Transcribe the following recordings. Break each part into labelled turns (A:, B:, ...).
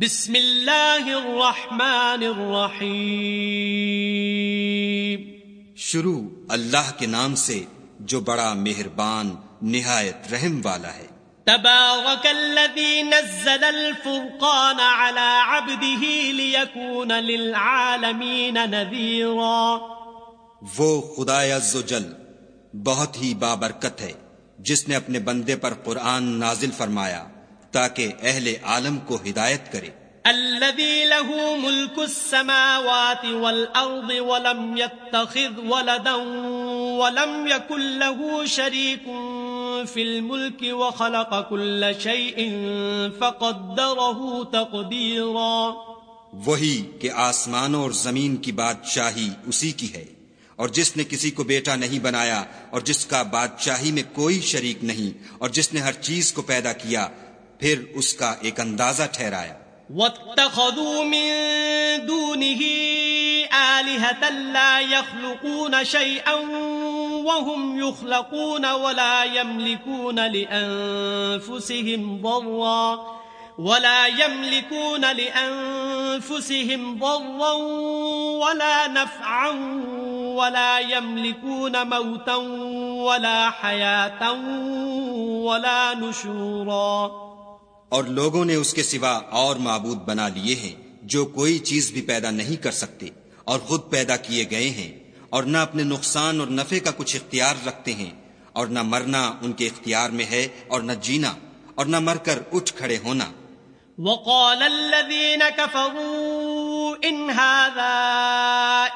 A: بسم اللہ الرحمن الرحیم۔
B: شروع اللہ کے نام سے جو بڑا مہربان نہایت رحم والا ہے۔
A: تبارك الذي نزل الفرقان على عبده ليكون للعالمين نذيرا
B: وہ خدا عز و جل بہت ہی بابرکت ہے جس نے اپنے بندے پر قرآن نازل فرمایا۔ تاکہ اہل عالم کو ہدایت کرے۔
A: الذي له ملك السماوات والأرض ولم يتخذ ولدا ولم يكن له شريك في الملك وخلق كل شيء فقدره تقديرا۔
B: وہی کہ آسمانوں اور زمین کی بادشاہی اسی کی ہے۔ اور جس نے کسی کو بیٹا نہیں بنایا اور جس کا بادشاہی میں کوئی شریک نہیں اور جس نے ہر چیز کو پیدا کیا پھر اس کا ایک اندازہ ٹھہرایا۔
A: واتخذوا من دونه آلهة لا يخلقون شيئا وهم يخلقون ولا يملكون لأنفسهم ضرا ولا يملكون لأنفسهم ضرا ولا نفعا ولا يملكون موتا ولا حياة ولا نشورا
B: اور لوگوں نے اس کے سوا اور معبود بنا لیے ہیں جو کوئی چیز بھی پیدا نہیں کر سکتے اور خود پیدا کیے گئے ہیں اور نہ اپنے نقصان اور نفع کا کچھ اختیار رکھتے ہیں اور نہ مرنا ان کے اختیار میں ہے اور نہ جینا اور نہ مر کر اٹھ کھڑے ہونا۔
A: وقال الذين كفروا إن هذا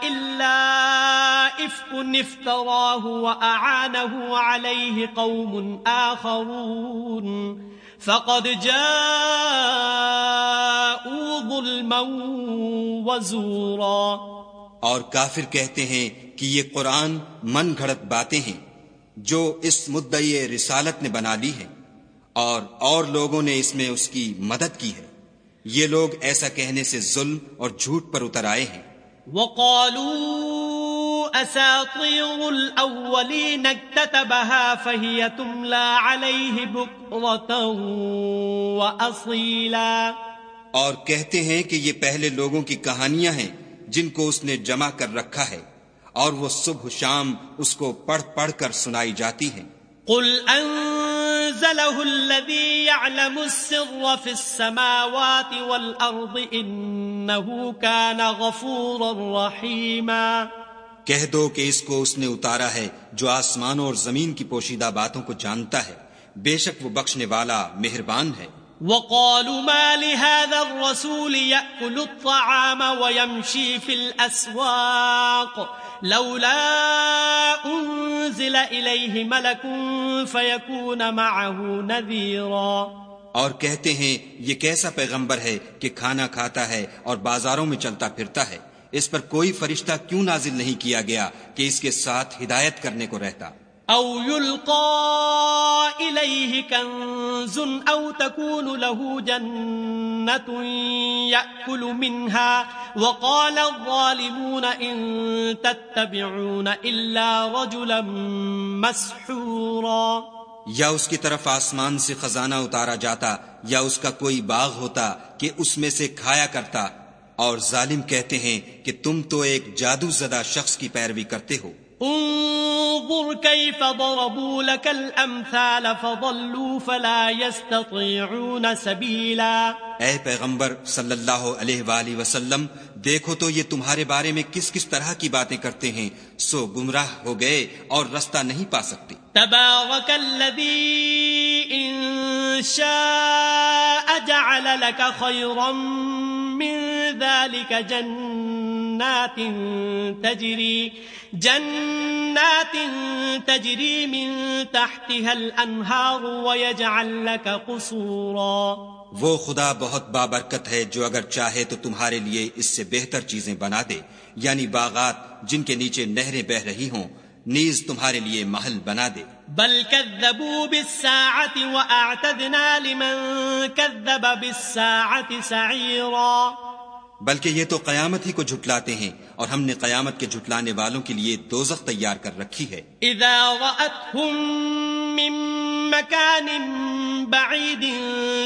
A: إلا إفك افتراه وأعانه عليه قوم آخرون۔ فقد جاءوا ظلما وزورا۔
B: اور کافر کہتے ہیں کہ یہ قرآن من گھڑت باتیں ہیں جو اس مدعی رسالت نے بنا لی ہے اور اور لوگوں نے اس میں اس کی مدد کی ہے۔ یہ لوگ ایسا کہنے سے ظلم اور جھوٹ پر اتر آئے ہیں۔
A: وقالوا اساطير الاولين اكتتبها فهي تملى عليه بكره واصيلا
B: اور کہتے ہیں کہ یہ پہلے لوگوں کی کہانیاں ہیں جن کو اس نے جمع کر رکھا ہے اور وہ صبح شام اس کو پڑھ پڑھ کر سنائی جاتی ہیں۔
A: قل انزله الذي يعلم السر في السماوات والارض انه كان غفورا رحيما۔
B: کہہ دو کہ اس کو اس نے اتارا ہے جو آسمانوں اور زمین کی پوشیدہ باتوں کو جانتا ہے۔ بے شک وہ بخشنے والا مہربان ہے۔
A: وقالوا ما لهذا الرسول يأكل الطعام ويمشي في الأسواق لولا انزل الیہ ملک فیکون معه نذیرا
B: اور کہتے ہیں یہ کیسا پیغمبر ہے کہ کھانا کھاتا ہے اور بازاروں میں چلتا پھرتا ہے۔ اس پر کوئی فرشتہ کیوں نازل نہیں کیا گیا کہ اس کے ساتھ ہدایت کرنے کو رہتا؟
A: او يلقى إليه كنز او تكون له جنة يأكل منها وقال الظالمون ان تتبعون الا رجلا مسحورا
B: یا اس کی طرف آسمان سے خزانہ اتارا جاتا یا اس کا کوئی باغ ہوتا کہ اس میں سے کھایا کرتا اور ظالم کہتے ہیں کہ تم تو ایک جادو زدہ شخص کی پیروی کرتے ہو۔
A: انظر كيف ضربوا لك الامثال فضلوا فلا يستطيعون سبيلا
B: اے پیغمبر صلی اللہ علیہ وآلہ وسلم دیکھو تو یہ تمہارے بارے میں کس کس طرح کی باتیں کرتے ہیں، سو گمراہ ہو گئے اور رستہ نہیں پا سکتے۔
A: تبارك الذي ان شاء جعل لك خيرا من ذلك جنات تجري جنات تجري من تحتها الانهار ويجعل لك قصورا۔
B: وہ خدا بہت بابرکت ہے جو اگر چاہے تو تمہارے لیے اس سے بہتر چیزیں بنا دے یعنی باغات جن کے نیچے نہریں بہ رہی ہوں نیز تمہارے لیے محل بنا دے۔
A: بل كذبوا بالساعة وأعتدنا لمن كذب بالساعة سعيرا
B: بلکہ یہ تو قیامت ہی کو جھٹلاتے ہیں اور ہم نے قیامت کے جھٹلانے والوں کے لیے دوزخ تیار کر رکھی ہے۔
A: اذا رأتهم من مكان بعيد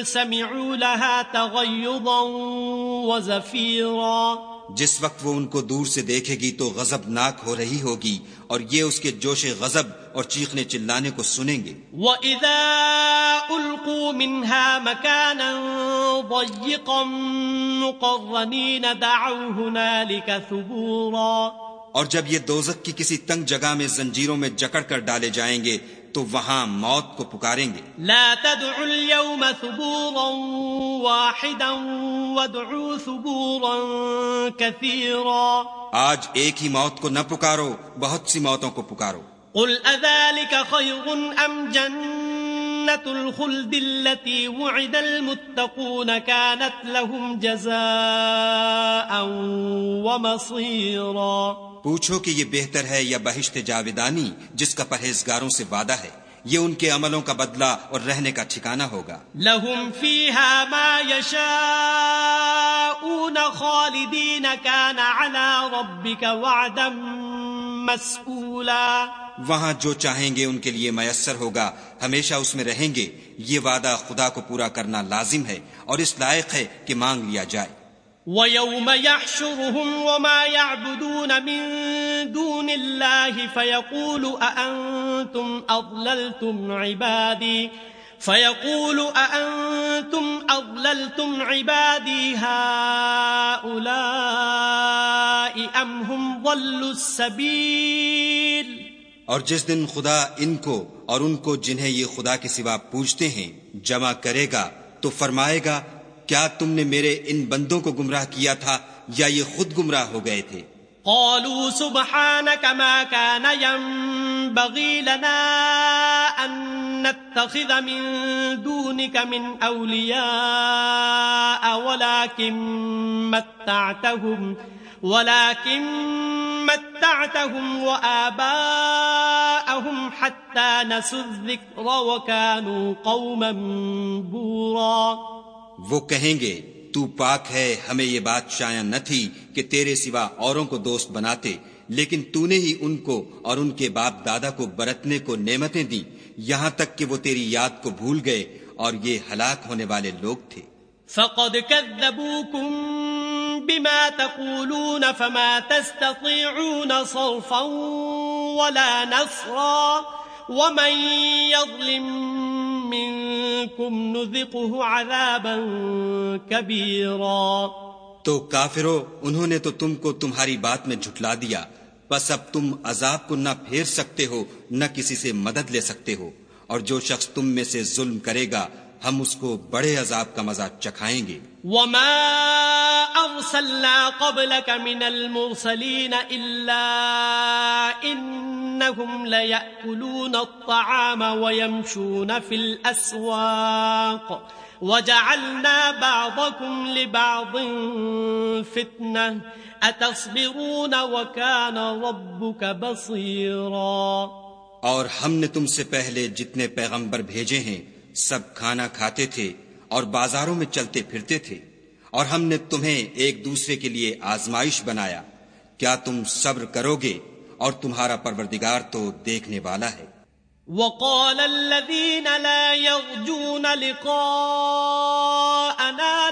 A: سمعوا لها تغيضا وزفيرا.
B: جس وقت وہ ان کو دور سے دیکھے گی تو غضب ناک ہو رہی ہوگی اور یہ اس کے جوش غضب اور چیخنے چلانے کو سنیں گے۔
A: وَإِذَا أُلْقُوا مِنْهَا مَكَانًا ضَيِّقًا مُقَرَّنِينَ دَعَوْ هُنَالِكَ ثُبُورًا۔
B: اور جب یہ دوزک کی کسی تنگ جگہ میں زنجیروں میں جکڑ کر ڈالے جائیں گے تو وہاں موت کو پکاریں گے۔
A: لا تدعوا اليوم ثبورا واحدا وادعوا ثبورا كثيرا۔
B: آج ایک ہی موت کو نہ پکارو بہت سی موتوں کو پکارو۔
A: قل اذلك خير ام جنة الخلد التي وعد المتقون كانت لهم جزاء ومصيرا۔
B: پوچھو کہ یہ بہتر ہے یا بہشت جاویدانی جس کا پرہیزگاروں سے وعدہ ہے؟ یہ ان کے عملوں کا بدلہ اور رہنے کا ٹھکانہ ہوگا۔
A: لهم فيها ما يشاءون خالدين كان على ربك وعدا مسئولا۔
B: وہاں جو چاہیں گے ان کے لیے میسر ہوگا۔ ہمیشہ اس میں رہیں گے۔ یہ وعدہ خدا کو پورا کرنا لازم ہے اور اس لائق ہے کہ مانگ لیا جائے۔
A: وَيَوْمَ يَحْشُرُهُمْ وَمَا يَعْبُدُونَ مِن دُونِ اللَّهِ فَيَقُولُ أَأَنْتُمْ أَضْلَلْتُمْ عِبَادِي؟ فَيَقُولُ أَأَنْتُمْ أَضْلَلْتُمْ عِبَادِي هَؤُلَاءِ أَمْ هُمْ ضَلُّوا السَّبِيلِ؟
B: اور جس دن خدا ان کو اور ان کو جنہیں یہ خدا کے سوا پوچھتے ہیں جمع کرے گا تو فرمائے گا کیا تم نے میرے ان بندوں کو گمراہ کیا تھا یا یہ خود گمراہ ہو گئے تھے؟
A: قالوا سبحانك ما كان ينبغي لنا أن نتخذ من دونك من أولياء ولكن متعتهم ولكن متعتهم وآباءهم حتى نسوا الذكر وكانوا قوما بورا.
B: وہ کہیں گے، تو پاک ہے، ہمیں یہ بات شاید نہ تھی کہ تیرے سوا اوروں کو دوست بناتے، لیکن تو نے ہی ان کو اور ان کے باپ دادا کو برتنے کو نعمتیں دی یہاں تک کہ وہ تیری یاد کو بھول گئے اور یہ ہلاک ہونے والے لوگ تھے۔
A: فقد كذبوكم بما تقولون فما تستطيعون صرفا ولا نصرا ومن يظلم منكم نذقه عذابا كبيرا
B: تو کافرو انہوں نے تو تم کو تمہاری بات میں جھٹلا دیا۔ بس اب تم عذاب کو نہ پھیر سکتے ہو نہ کسی سے مدد لے سکتے ہو۔ اور جو شخص تم میں سے ظلم کرے گا ہم اس کو بڑے عذاب کا مزہ چکھائیں گے۔
A: وما ارسلنا قبلك من المرسلين الا انهم ليأكلون الطعام ويمشون في الاسواق وجعلنا بعضكم لبعض فتنة. اتصبرون وكان ربك بصيرا.
B: اور ہم نے تم سے پہلے جتنے پیغمبر بھیجے ہیں، سب کھانا کھاتے تھے اور بازاروں میں چلتے پھرتے تھے۔ اور ہم نے تمہیں ایک دوسرے کے لیے آزمائش بنایا۔ کیا تم صبر کرو گے؟ اور تمہارا پروردگار تو دیکھنے والا ہے۔
A: وقال الذين لا يرجون لقاءنا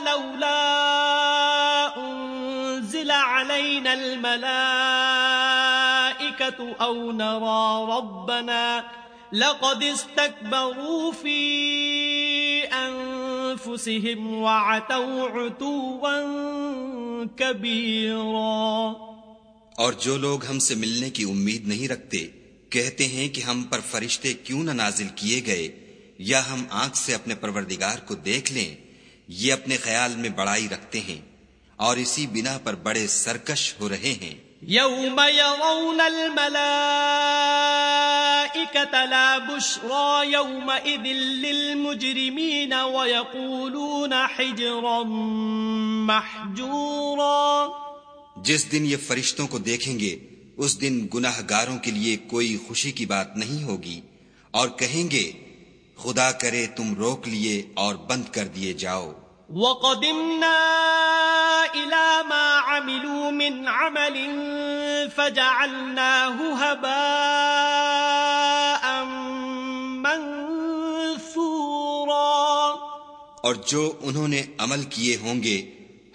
A: لولا انزل علينا الملائكة او نرى ربنا لقد استكبروا في انفسهم وعتوا عتوا كبيرا۔
B: اور جو لوگ ہم سے ملنے کی امید نہیں رکھتے، کہتے ہیں کہ ہم پر فرشتے کیوں نہ نازل کیے گئے؟ یا ہم آنکھ سے اپنے پروردگار کو دیکھ لیں؟ یہ اپنے خیال میں بڑائی رکھتے ہیں اور اسی بنا پر بڑے سرکش ہو رہے ہیں۔
A: يوم يرون الملائكة لا بشرى يومئذ للمجرمين ويقولون حجرا محجورا۔
B: جس دن یہ فرشتوں کو دیکھیں گے اس دن گناہ گاروں کے لیے کوئی خوشی کی بات نہیں ہوگی۔ اور کہیں گے خدا کرے تم روک لیے اور بند کر دیے جاؤ۔
A: وقدمنا إلى ما عملوا من عمل فجعلناه هباء منثورا۔
B: اور جو انہوں نے عمل کیے ہوں گے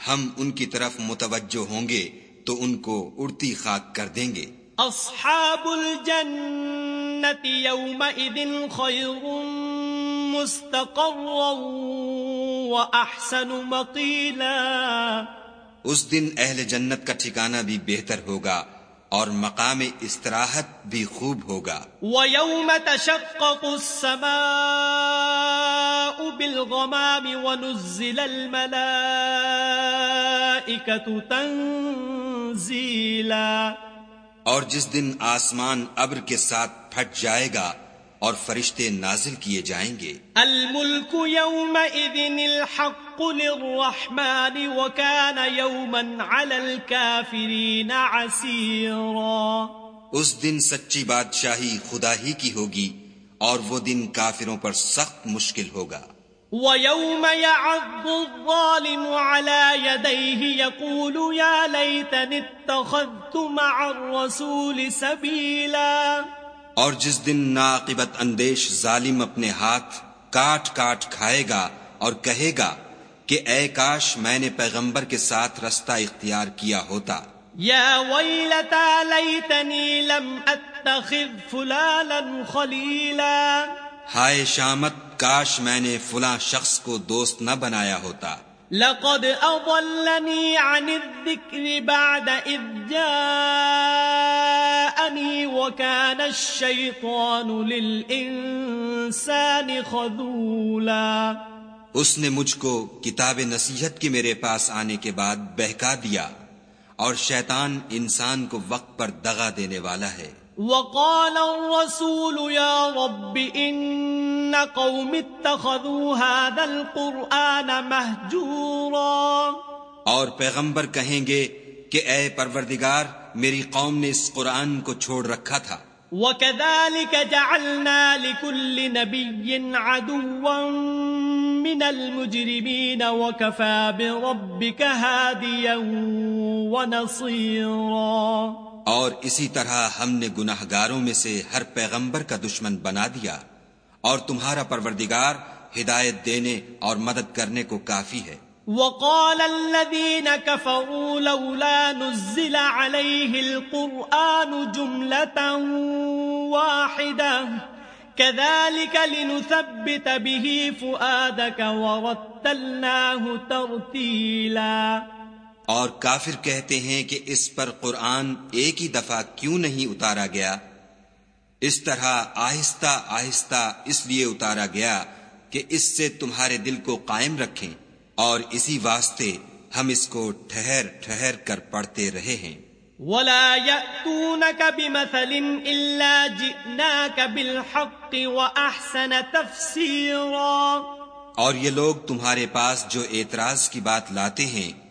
B: ہم ان کی طرف متوجہ ہوں گے تو ان کو اڑتی خاک کر دیں گے۔
A: اصحاب الجنة يومئذ خير مستقرا وأحسن مقيلا
B: اس دن اہل جنت کا ٹھکانہ بھی بہتر ہوگا اور مقام استراحت بھی خوب ہوگا۔
A: وَيَوْمَ تَشَقَّقُ السَّمَاءُ بِالْغَمَامِ وَنُزِّلَ الْمَلَائِكَةُ تَنزِيلًا
B: اور جس دن آسمان ابر کے ساتھ پھٹ جائے گا اور فرشتے نازل کیے جائیں گے۔
A: الملک يومئذ الحق للرحمن وكان يوما على الكافرين عسيرا
B: اس دن سچی بادشاہی خدا ہی کی ہوگی اور وہ دن کافروں پر سخت مشکل ہوگا۔
A: وَيَوْمَ يَعَضُّ الظَّالِمُ عَلَى يَدَيْهِ يَقُولُ يَا لَيْتَنِ اتَّخَذْتُ مَعَ الرَّسُولِ سَبِيلًا
B: اور جس دن ناقبت اندیش ظالم اپنے ہاتھ کاٹ کاٹ کھائے گا اور کہے گا کہ اے کاش میں نے پیغمبر کے ساتھ رستہ اختیار کیا ہوتا۔
A: یا ویلتا لیتنی لم اتخذ فلالا خلیلا۔
B: ہائے شامت کاش میں نے فلاں شخص کو دوست نہ بنایا ہوتا۔
A: لقد اضلنی عن الذکر بعد اذ جاءنی وکان الشیطان للانسان خذولا۔
B: اس نے مجھ کو کتاب نصیحت کی میرے پاس آنے کے بعد بہکا دیا اور شیطان انسان کو وقت پر دغا دینے والا ہے۔
A: وقال الرسول يا رب إن قوم اتخذوا هذا القرآن مهجورا
B: اور پیغمبر کہیں گے کہ اے پروردگار میری قوم نے اس قرآن کو چھوڑ رکھا تھا۔
A: وَكَذَلِكَ جَعَلْنَا لِكُلِّ نَبِيٍّ عَدُوًّا مِّنَ الْمُجْرِمِينَ وَكَفَى بِرَبِّكَ هَادِيًا وَنَصِيرًا
B: اور اسی طرح ہم نے گناہ گاروں میں سے ہر پیغمبر کا دشمن بنا دیا، اور تمہارا پروردگار ہدایت دینے اور مدد کرنے کو کافی ہے۔
A: وقال الذين كفروا لولا نزل عليه القرآن جملة واحدة، كذلك لنثبت به فؤادك ورتلناه ترتيلاً۔
B: اور کافر کہتے ہیں کہ اس پر قرآن ایک ہی دفعہ کیوں نہیں اتارا گیا؟ اس طرح آہستہ آہستہ اس لیے اتارا گیا کہ اس سے تمہارے دل کو قائم رکھیں اور اسی واسطے ہم اس کو ٹھہر ٹھہر کر پڑھتے رہے ہیں۔
A: ولا يأتونك بمثل إلا جئناك بالحق وأحسن تفسيرا۔
B: اور یہ لوگ تمہارے پاس جو اعتراض کی بات لاتے ہیں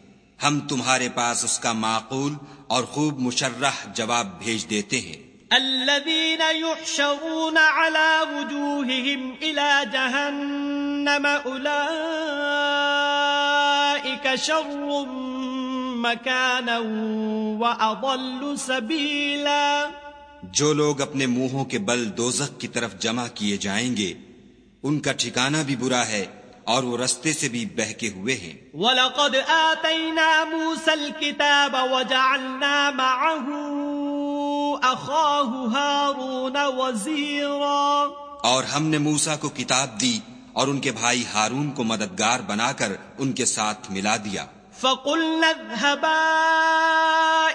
B: ہم تمہارے پاس اس کا معقول اور خوب مشرح جواب بھیج دیتے ہیں۔
A: الذين يحشرون على وجوههم إلى جهنم أولئك شر مكانا وأضل سبيلا۔
B: جو لوگ اپنے منہوں کے بل دوزخ کی طرف جمع کیے جائیں گے ان کا ٹھکانہ بھی برا ہے۔ اور وہ رستے سے بھی بہکے ہوئے ہیں۔
A: وَلَقَدْ آتَيْنَا مُوسَى الْكِتَابَ وَجَعَلْنَا مَعَهُ أَخَاهُ هَارُونَ وَزِيرًا۔
B: اور ہم نے موسیٰ کو کتاب دی اور ان کے بھائی ہارون کو مددگار بنا کر ان کے ساتھ ملا دیا۔
A: فَقُلْنَا اذْهَبَا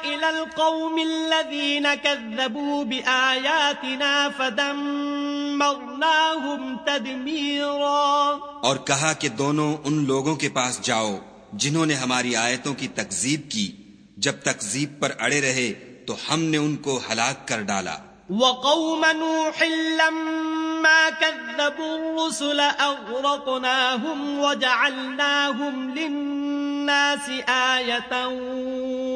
A: إِلَى الْقَوْمِ الَّذِينَ كَذَّبُوا بِآيَاتِنَا فَدَمَّرْنَاهُمْ تَدْمِيرًا
B: اور کہا کہ دونوں ان لوگوں کے پاس جاؤ جنہوں نے ہماری آیتوں کی تکذیب کی۔ جب تکذیب پر اڑے رہے تو ہم نے ان کو ہلاک کر ڈالا۔
A: وقوم نوح لما كذبوا الرسل أغرقناهم وجعلناهم للناس آية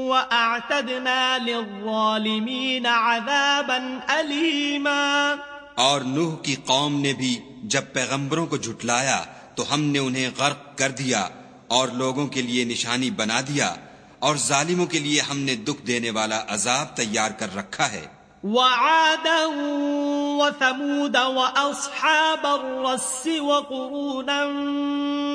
A: وأعتدنا للظالمين عذابا أليما.
B: اور نوح کی قوم نے بھی جب پیغمبروں کو جھٹلایا تو ہم نے انہیں غرق کر دیا اور لوگوں کے لیے نشانی بنا دیا اور ظالموں کے لیے ہم نے دکھ دینے والا عذاب تیار کر رکھا ہے۔
A: وعادا وثمود وأصحاب الرس وقرونا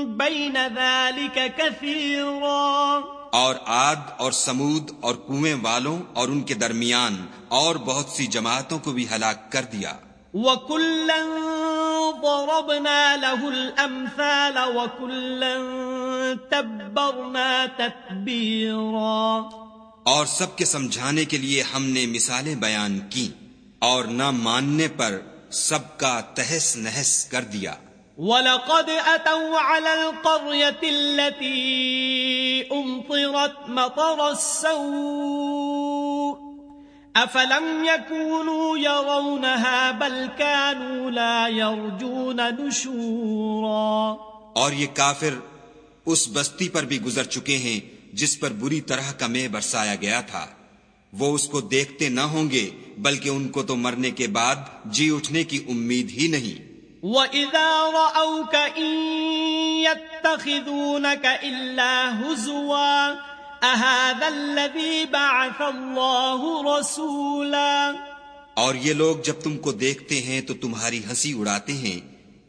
A: بين ذلك كثيرا۔
B: اور آد اور سمود اور کنویں والوں اور ان کے درمیان اور بہت سی جماعتوں کو بھی ہلاک کر دیا۔
A: وكلا ضربنا له الأمثال وكلا تبرنا تتبيرا۔
B: اور سب کے سمجھانے کے لیے ہم نے مثالیں بیان کی اور نہ ماننے پر سب کا تہس نہس کر دیا۔
A: وَلَقَدْ أَتَوْا عَلَى الْقَرْيَةِ الَّتِي أُمْطِرَتْ مَطَرَ السَّوْءِ أَفَلَمْ يَكُونُوا يَرَوْنَهَا بَلْ كَانُوا لَا يَرْجُونَ نُشُورًا
B: اور یہ کافر اس بستی پر بھی گزر چکے ہیں جس پر بری طرح کا میں برسایا گیا تھا۔ وہ اس کو دیکھتے نہ ہوں گے، بلکہ ان کو تو مرنے کے بعد جی اٹھنے کی امید ہی نہیں۔
A: وَإِذَا رَأَوْكَ إِن يَتَّخِذُونَكَ إِلَّا هُزُوًا أَهَذَا الَّذِي بَعَثَ اللَّهُ رَسُولًا؟
B: اور یہ لوگ جب تم کو دیکھتے ہیں تو تمہاری ہنسی اڑاتے ہیں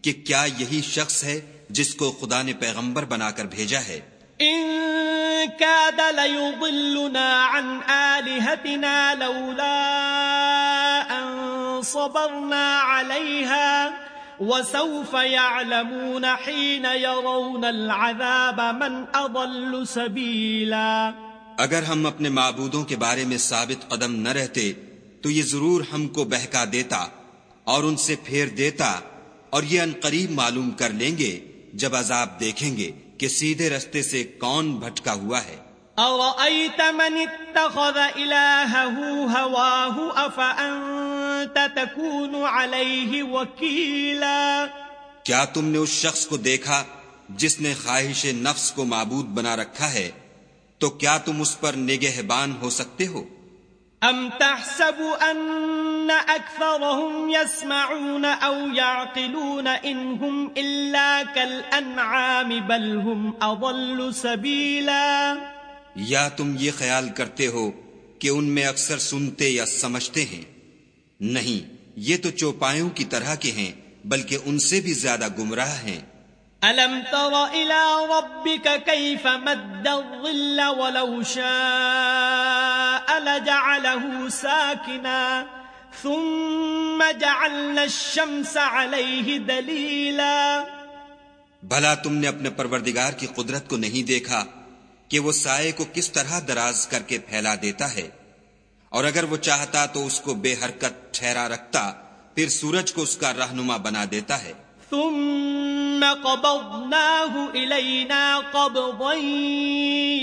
B: کہ کیا یہی شخص ہے جس کو خدا نے پیغمبر بنا کر بھیجا ہے؟
A: إِن كَادَ لَيُضِلُّنَا عَنْ آلِهَتِنَا لَوْلَا أَن صَبَرْنَا عَلَيْهَا وَسَوْفَ يَعْلَمُونَ حِينَ يَرَوْنَ الْعَذَابَ مَنْ أَضَلُّ سَبِيلًا.
B: اگر ہم اپنے معبودوں کے بارے میں ثابت قدم نہ رہتے تو یہ ضرور ہم کو بہکا دیتا اور ان سے پھیر دیتا اور یہ ان قریب معلوم کر لیں گے جب عذاب دیکھیں گے کہ سیدھے رستے سے کون بھٹکا ہوا ہے۔
A: أَرَأَيْتَ مَنِ اتَّخَذَ إِلَاهَهُ هَوَاهُ أَفَأَنْتَ تَكُونُ عَلَيْهِ وَكِيلًا.
B: کیا تم نے اس شخص کو دیکھا جس نے خواہش نفس کو معبود بنا رکھا ہے؟ تو کیا تم اس پر نگہبان ہو سکتے ہو؟
A: أَمْ تَحْسَبُ أَنَّ أَكْثَرَهُمْ يَسْمَعُونَ أَوْ يَعْقِلُونَ إِنْهُمْ إِلَّا كَالْأَنْعَامِ بَلْ هُمْ أَضَلُّ سَبِيلًا
B: یا تم یہ خیال کرتے ہو کہ ان میں اکثر سنتے یا سمجھتے ہیں؟ نہیں یہ تو چوپایوں کی طرح کے ہیں بلکہ ان سے بھی زیادہ گمراہ ہیں۔
A: أَلَمْ تَرَ إِلَى رَبِّكَ كَيْفَ مَدَّ الظِّلَّ وَلَوْ شَاءَ لَجَعَلَهُ سَاكِنًا ثُمَّ جَعَلْنَا الشَّمْسَ عَلَيْهِ دَلِيلًا۔
B: بھلا تم نے اپنے پروردگار کی قدرت کو نہیں دیکھا کہ وہ سائے کو کس طرح دراز کر کے پھیلا دیتا ہے؟ اور اگر وہ چاہتا تو اس کو بے حرکت ٹھہرا رکھتا پھر سورج کو اس کا رہنما بنا دیتا ہے۔
A: ثم قبضناه إلينا قبضا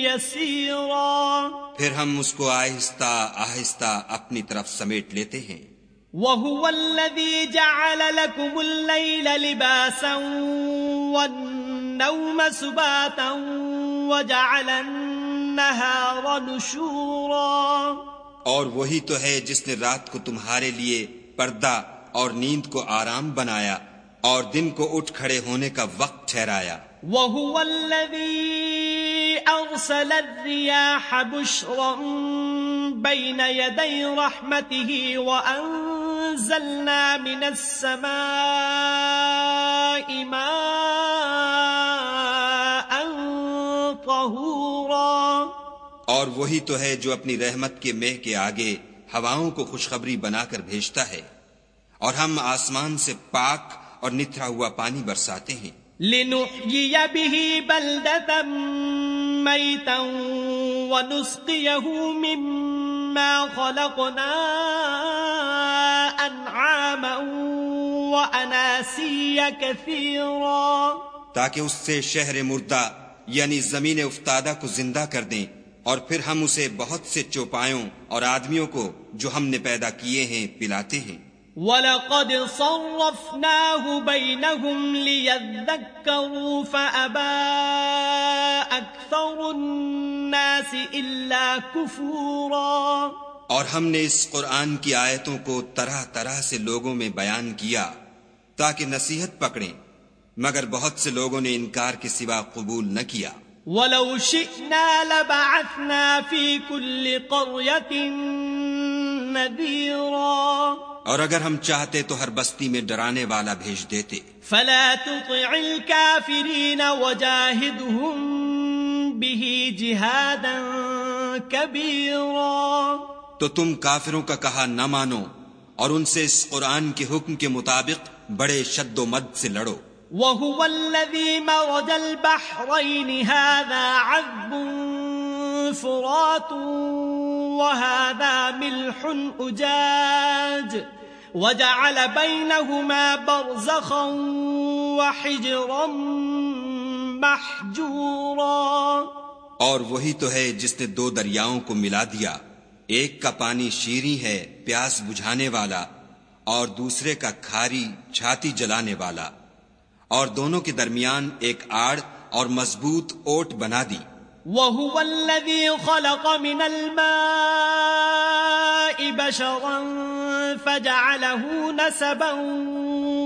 A: يسيرا۔
B: پھر ہم اس کو آہستہ آہستہ اپنی طرف سمیٹ لیتے ہیں۔
A: وهو الذي جعل لكم الليل لباسا والنوم سباتا وجعل النهار نشورا۔
B: اور وہی تو ہے جس نے رات کو تمہارے لیے پردہ اور نیند کو آرام بنایا اور دن کو اٹھ کھڑے ہونے کا وقت ٹھہرایا۔
A: وهو الذي أرسل الرياح بشرا بين يدي رحمته وأنزلنا من السماء ماء
B: اور وہی تو ہے جو اپنی رحمت کے مہ کے آگے ہواؤں کو خوشخبری بنا کر بھیجتا ہے۔ اور ہم آسمان سے پاک اور نتھرا ہوا پانی برساتے ہیں۔
A: لنحيي به بلدة ميتا ونسقيه مما خلقنا أنعاما وأناسيا كثيرا
B: تاکہ اس سے شہر مردہ یعنی زمین افتادہ کو زندہ کر دیں۔ اور پھر ہم اسے بہت سے چوپایوں اور آدمیوں کو جو ہم نے پیدا کیے ہیں پلاتے ہیں۔
A: وَلَقَدْ صَرَّفْنَاهُ بَيْنَهُمْ لِيَذَّكَّرُوا فَأَبَى أَكْثَرُ النَّاسِ إِلَّا كُفُورًا۔
B: اور ہم نے اس قرآن کی آیتوں کو طرح طرح سے لوگوں میں بیان کیا تاکہ نصیحت پکڑیں مگر بہت سے لوگوں نے انکار کے سوا قبول نہ کیا۔
A: وَلَوْ شِئْنَا لَبَعَثْنَا فِي كُلِّ قَرْيَةٍ نَذِيرًا.
B: اور اگر ہم چاہتے تو ہر بستی میں ڈرانے والا بھیج دیتے۔
A: فلا تطع الكافرين وجاهدهم به جهادا كبيرا.
B: تو تم کافروں کا کہا نہ مانو اور ان سے اس قرآن کے حکم کے مطابق بڑے شد و مد سے لڑو۔
A: وهو الذي مرج البحرين هذا عذب فرات وهذا ملح أجاج وجعل بينهما برزخا وحجرا محجورا
B: اور وہی تو ہے جس نے دو دریاؤں کو ملا دیا۔ ایک کا پانی شیریں ہے، پیاس بجھانے والا، اور دوسرے کا کھاری، چھاتی جلانے والا۔ اور دونوں کے درمیان ایک آڑ اور مضبوط اوٹ بنا دی۔
A: وهو الذي خلق من الماء بشرا فجعله نسبا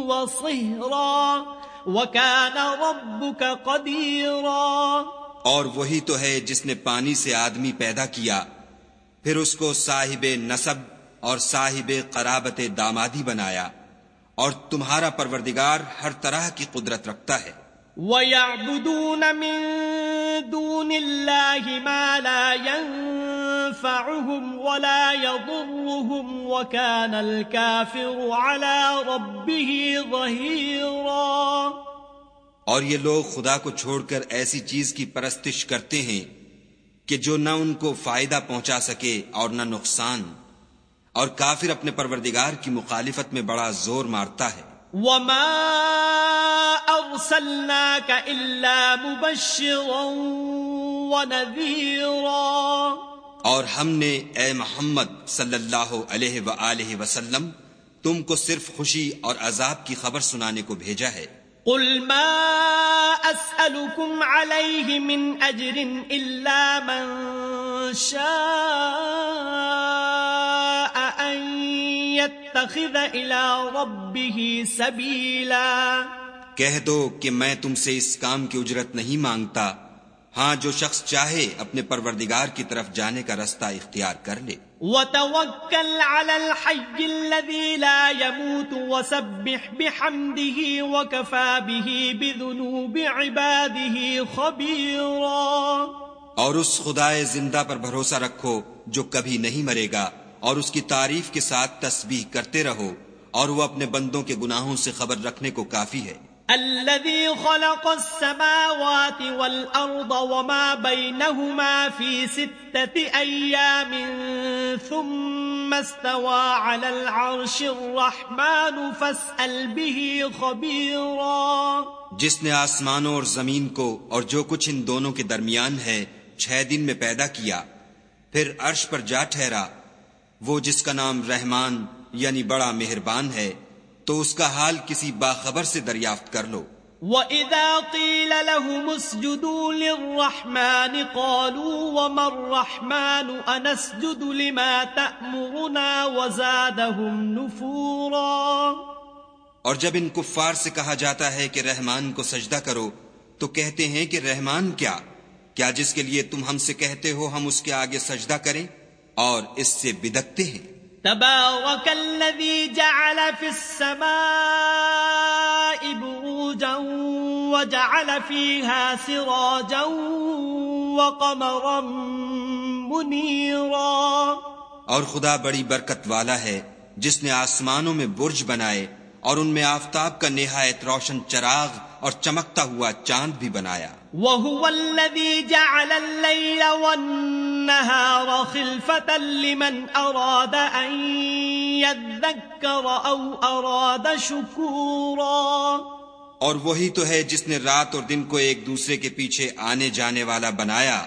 A: وصهرا وكان ربك قديرا۔
B: اور وہی تو ہے جس نے پانی سے آدمی پیدا کیا۔ پھر اس کو صاحب نصب اور صاحب قرابت دامادی بنایا۔ اور تمہارا پروردگار ہر طرح کی قدرت رکھتا ہے۔
A: وَيَعْبُدُونَ مِن دُونِ اللَّهِ مَا لَا يَنفَعُهُمْ وَلَا يَضُرُّهُمْ وَكَانَ الْكَافِرُ عَلَى رَبِّهِ ظَهِيرًا۔
B: اور یہ لوگ خدا کو چھوڑ کر ایسی چیز کی پرستش کرتے ہیں کہ جو نہ ان کو فائدہ پہنچا سکے اور نہ نقصان۔ اور کافر اپنے پروردگار کی مخالفت میں بڑا زور مارتا ہے۔
A: وما ارسلناك الا مبشرا ونذيرا۔
B: اور ہم نے اے محمد صلی اللہ علیہ وآلہ وسلم تم کو صرف خوشی اور عذاب کی خبر سنانے کو بھیجا ہے۔
A: قل ما اسألكم عليه من اجر الا من شاء يتخذ الى ربه سبيلا.
B: کہہ دو کہ میں تم سے اس کام کی اجرت نہیں مانگتا۔ ہاں جو شخص چاہے اپنے پروردگار کی طرف جانے کا رستہ اختیار کر لے۔
A: وتوکل على الحي الذي لا يموت وسبح بحمده وكفى به بذنوب عباده خبيرا
B: اور اس خدائے زندہ پر بھروسہ رکھو جو کبھی نہیں مرے گا۔ اور اس کی تعریف کے ساتھ تسبیح کرتے رہو اور وہ اپنے بندوں کے گناہوں سے خبر رکھنے کو کافی ہے۔
A: الذي خلق السماوات والأرض وما بينهما في ستة أيام ثم استوى على العرش الرحمن فاسأل به خبيرا۔
B: جس نے آسمانوں اور زمین کو اور جو کچھ ان دونوں کے درمیان ہے چھ دن میں پیدا کیا پھر عرش پر جا ٹھہرا وہ جس کا نام رحمان یعنی بڑا مہربان ہے تو اس کا حال کسی باخبر سے دریافت کر لو۔
A: وَإِذَا قِيلَ لَهُمُ اسْجُدُوا لِلرَّحْمَنِ قَالُوا وَمَا الرَّحْمَنُ أَنَسْجُدُ لِمَا تَأْمُرُنَا وَزَادَهُمْ نُفُورًا۔
B: اور جب ان کفار سے کہا جاتا ہے کہ رحمان کو سجدہ کرو تو کہتے ہیں کہ رحمان کیا؟ کیا جس کے لیے تم ہم سے کہتے ہو ہم اس کے آگے سجدہ کریں؟ اور اس سے بدکتے ہیں۔
A: تبارك الذي جعل في السماء بروجا وجعل فيها سراجا وقمرا منيرا
B: اور خدا بڑی برکت والا ہے جس نے آسمانوں میں برج بنائے اور ان میں آفتاب کا نہایت روشن چراغ اور چمکتا ہوا چاند بھی بنایا۔
A: وَهُوَ الَّذِي جَعَلَ اللَّيْلَ وَالنَّهَارَ خِلْفَةً لِمَنْ أَرَادَ أَن يَذَّكَّرَ أَوْ أَرَادَ شُكُورًا
B: اور وہی تو ہے جس نے رات اور دن کو ایک دوسرے کے پیچھے آنے جانے والا بنایا۔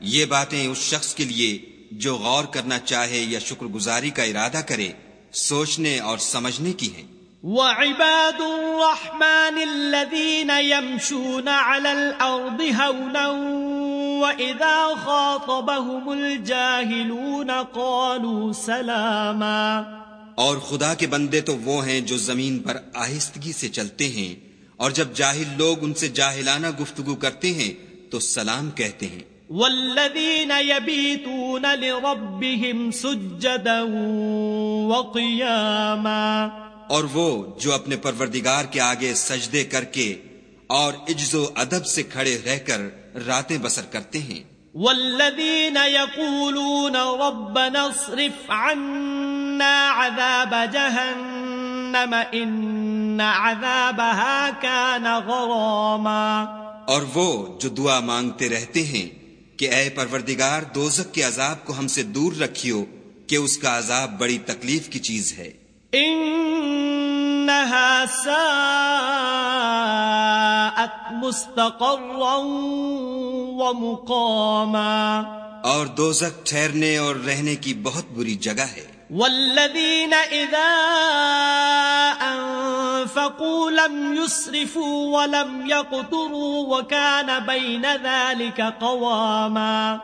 B: یہ باتیں اس شخص کے لیے جو غور کرنا چاہے یا شکر گزاری کا ارادہ کرے، سوچنے اور سمجھنے کی ہیں۔
A: وعباد الرحمن الذين يمشون على الأرض هونا وإذا خاطبهم الجاهلون قالوا سلاما
B: اور خدا کے بندے تو وہ ہیں جو زمین پر آہستگی سے چلتے ہیں اور جب جاہل لوگ ان سے جاہلانہ گفتگو کرتے ہیں تو سلام کہتے ہیں۔
A: والذين يبيتون لربهم سجدا وقياما
B: اور وہ جو اپنے پروردگار کے آگے سجدے کر کے اور عجز و ادب سے کھڑے رہ کر راتیں بسر کرتے ہیں۔
A: والذين يقولون ربنا اصرف عنا عذاب جهنم إن عذابها كان غراما۔
B: اور وہ جو دعا مانگتے رہتے ہیں کہ اے پروردگار دوزک کے عذاب کو ہم سے دور رکھیو کہ اس کا عذاب بڑی تکلیف کی چیز ہے۔
A: انہا ساعت مستقرا ومقاما.
B: اور دوزک ٹھہرنے اور رہنے کی بہت بری جگہ ہے۔
A: والذین اذا انفقوا لم يسرفوا ولم يقتروا وكان بين ذلك قواما۔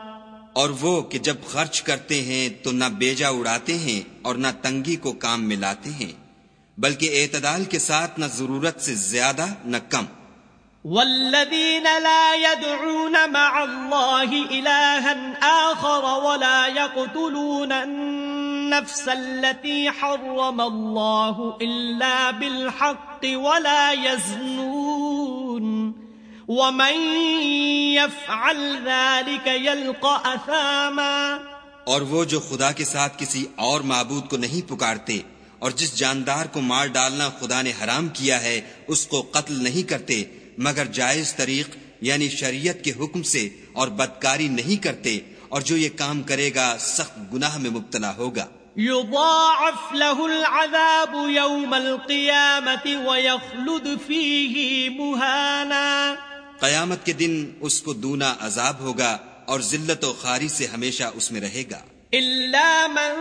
B: اور وہ کہ جب خرچ کرتے ہیں تو نہ بیجا اڑاتے ہیں اور نہ تنگی کو کام میں لاتے ہیں۔ بلکہ اعتدال کے ساتھ نہ ضرورت سے زیادہ نہ کم۔
A: والذين لا يدعون مع الله إلها آخر ولا يقتلون النفس التي حرم الله إلا بالحق ولا يزنون ومن يفعل ذلك يلقى أثاما
B: اور وہ جو خدا کے ساتھ کسی اور معبود کو نہیں پکارتے اور جس جاندار کو مار ڈالنا خدا نے حرام کیا ہے اس کو قتل نہیں کرتے مگر جائز طریق یعنی شریعت کے حکم سے اور بدکاری نہیں کرتے اور جو یہ کام کرے گا سخت گناہ میں مبتلا ہوگا۔
A: يضاعف له العذاب يوم القيامة ويخلد فيه مهانا
B: قیامت کے دن اس کو دونا عذاب ہوگا اور ذلت و خاری سے ہمیشہ اس میں رہے گا۔
A: إلا من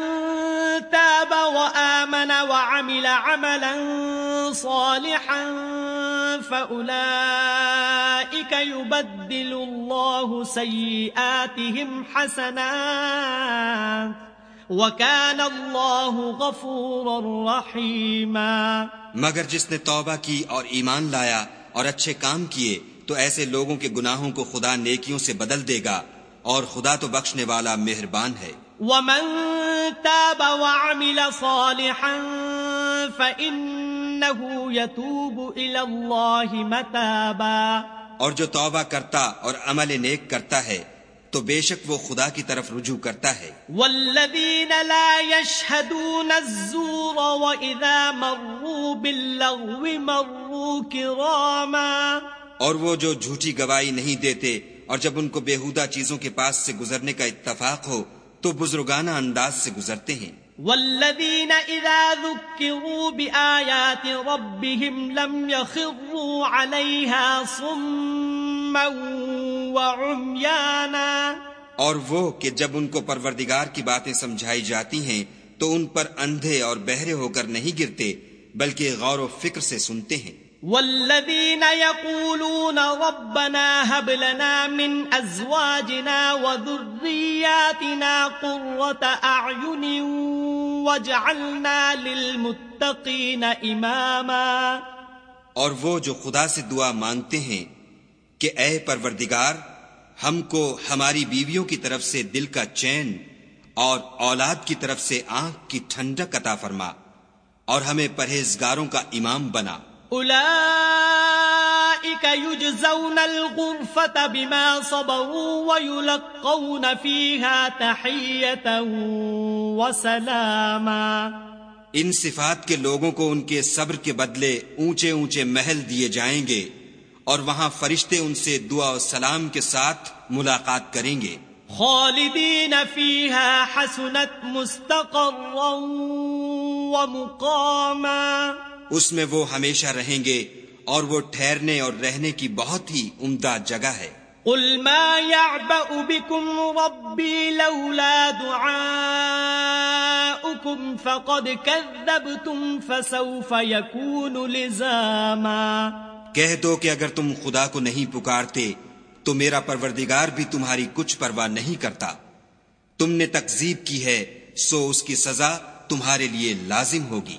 A: تاب وآمن وعمل عملا صالحا فأولئك يبدل الله سيئاتهم حسنات وكان الله غفورا رحيما
B: مگر جس نے توبہ کی اور ایمان لایا اور اچھے کام کیے، تو ایسے لوگوں کے گناہوں کو خدا نیکیوں سے بدل دے گا اور خدا تو بخشنے والا مہربان ہے۔
A: ومن تاب وعمل صالحا فإنه يتوب إلى الله متابا۔
B: اور جو توبہ کرتا اور عمل نیک کرتا ہے تو بے شک وہ خدا کی طرف رجوع کرتا ہے۔
A: والذین لا يشهدون الزور وإذا مروا باللغو مروا كراما۔
B: اور وہ جو جھوٹی گواہی نہیں دیتے اور جب ان کو بےحودہ چیزوں کے پاس سے گزرنے کا اتفاق ہو تو بزرگانہ انداز سے گزرتے ہیں۔
A: والذین اذا ذکروا بآیات ربهم لم يخروا علیها صما وعمیانا
B: اور وہ کہ جب ان کو پروردگار کی باتیں سمجھائی جاتی ہیں تو ان پر اندھے اور بہرے ہو کر نہیں گرتے بلکہ غور و فکر سے سنتے ہیں۔
A: والذين يقولون ربنا هب لنا من أزواجنا وذرياتنا قرة أعين واجعلنا للمتقين إماما
B: اور وہ جو خدا سے دعا مانگتے ہیں کہ اے پروردگار، ہم کو ہماری بیویوں کی طرف سے دل کا چین اور اولاد کی طرف سے آنکھ کی ٹھنڈک عطا فرما اور ہمیں پرہیزگاروں کا امام بنا۔
A: أولئك يجزون الغرفة بما صبروا ويلقون فيها تحية وسلاما.
B: ان صفات کے لوگوں کو ان کے صبر کے بدلے اونچے اونچے محل دیے جائیں گے اور وہاں فرشتے ان سے دعا و سلام کے ساتھ ملاقات کریں گے۔
A: خالدین فیہا حسنت مستقرا ومقاما
B: اس میں وہ ہمیشہ رہیں گے اور وہ ٹھہرنے اور رہنے کی بہت ہی عمدہ جگہ ہے۔
A: قل ما يعبأ بكم ربي لولا دعاؤكم فقد كذبتم فسوف يكون لزاما۔
B: کہہ دو کہ اگر تم خدا کو نہیں پکارتے تو میرا پروردگار بھی تمہاری کچھ پرواہ نہیں کرتا۔ تم نے تکذیب کی ہے سو اس کی سزا تمہارے لیے لازم ہوگی۔